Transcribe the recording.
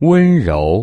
温柔